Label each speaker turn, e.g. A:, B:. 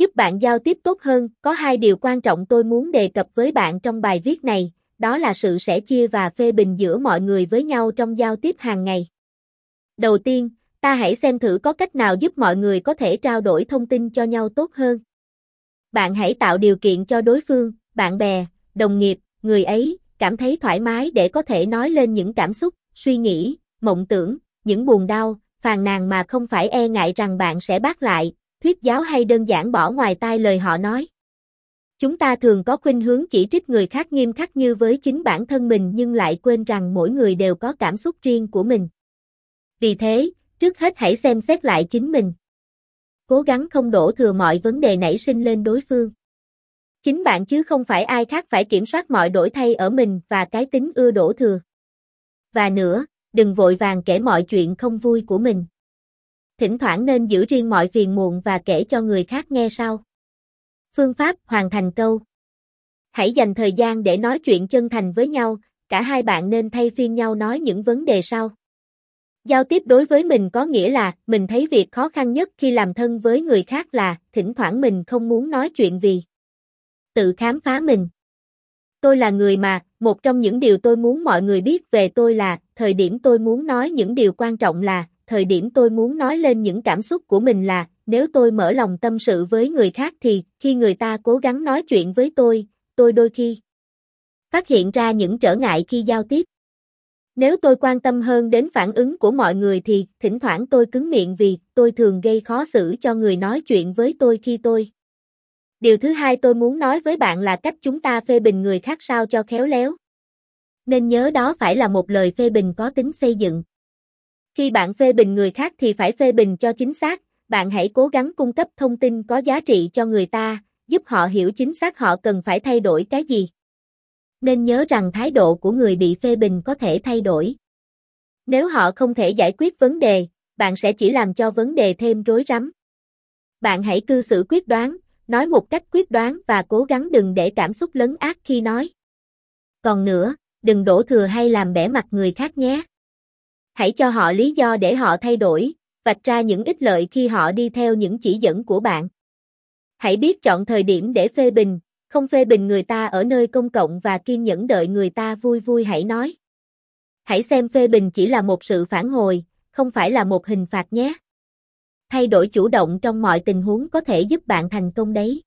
A: giúp bạn giao tiếp tốt hơn. Có hai điều quan trọng tôi muốn đề cập với bạn trong bài viết này, đó là sự sẻ chia và phê bình giữa mọi người với nhau trong giao tiếp hàng ngày. Đầu tiên, ta hãy xem thử có cách nào giúp mọi người có thể trao đổi thông tin cho nhau tốt hơn. Bạn hãy tạo điều kiện cho đối phương, bạn bè, đồng nghiệp, người ấy, cảm thấy thoải mái để có thể nói lên những cảm xúc, suy nghĩ, mộng tưởng, những buồn đau, phàn nàn mà không phải e ngại rằng bạn sẽ bác lại, thuyết giáo hay đơn giản bỏ ngoài tai lời họ nói. Chúng ta thường có khuynh hướng chỉ trích người khác nghiêm khắc như với chính bản thân mình nhưng lại quên rằng mỗi người đều có cảm xúc riêng của mình. Vì thế, trước hết hãy xem xét lại chính mình. Cố gắng không đổ thừa mọi vấn đề nảy sinh lên đối phương. Chính bạn chứ không phải ai khác phải kiểm soát mọi đổi thay ở mình và cái tính ưa đổ thừa. Và nữa, đừng vội vàng kể mọi chuyện không vui của mình. Thỉnh thoảng nên giữ riêng mọi phiền muộn và kể cho người khác nghe sau. Phương pháp hoàn thành câu. Hãy dành thời gian để nói chuyện chân thành với nhau, cả hai bạn nên thay phiên nhau nói những vấn đề sau. Giao tiếp đối với mình có nghĩa là mình thấy việc khó khăn nhất khi làm thân với người khác là thỉnh thoảng mình không muốn nói chuyện vì tự khám phá mình. Tôi là người mà, một trong những điều tôi muốn mọi người biết về tôi là, thời điểm tôi muốn nói những điều quan trọng là, thời điểm tôi muốn nói lên những cảm xúc của mình là, nếu tôi mở lòng tâm sự với người khác thì, khi người ta cố gắng nói chuyện với tôi, tôi đôi khi phát hiện ra những trở ngại khi giao tiếp. Nếu tôi quan tâm hơn đến phản ứng của mọi người thì, thỉnh thoảng tôi cứng miệng vì tôi thường gây khó xử cho người nói chuyện với tôi khi tôi. Điều thứ hai tôi muốn nói với bạn là cách chúng ta phê bình người khác sao cho khéo léo. Nên nhớ đó phải là một lời phê bình có tính xây dựng. Khi bạn phê bình người khác thì phải phê bình cho chính xác, bạn hãy cố gắng cung cấp thông tin có giá trị cho người ta, giúp họ hiểu chính xác họ cần phải thay đổi cái gì. Nên nhớ rằng thái độ của người bị phê bình có thể thay đổi. Nếu họ không thể giải quyết vấn đề, bạn sẽ chỉ làm cho vấn đề thêm rối rắm. Bạn hãy cư xử quyết đoán, nói một cách quyết đoán và cố gắng đừng để cảm xúc lấn át khi nói. Còn nữa, đừng đổ thừa hay làm bẻ mặt người khác nhé. Hãy cho họ lý do để họ thay đổi, vạch ra những ích lợi khi họ đi theo những chỉ dẫn của bạn. Hãy biết chọn thời điểm để phê bình, không phê bình người ta ở nơi công cộng và kiên nhẫn đợi người ta vui vui hãy nói. Hãy xem phê bình chỉ là một sự phản hồi, không phải là một hình phạt nhé. Thay đổi chủ động trong mọi tình huống có thể giúp bạn thành công đấy.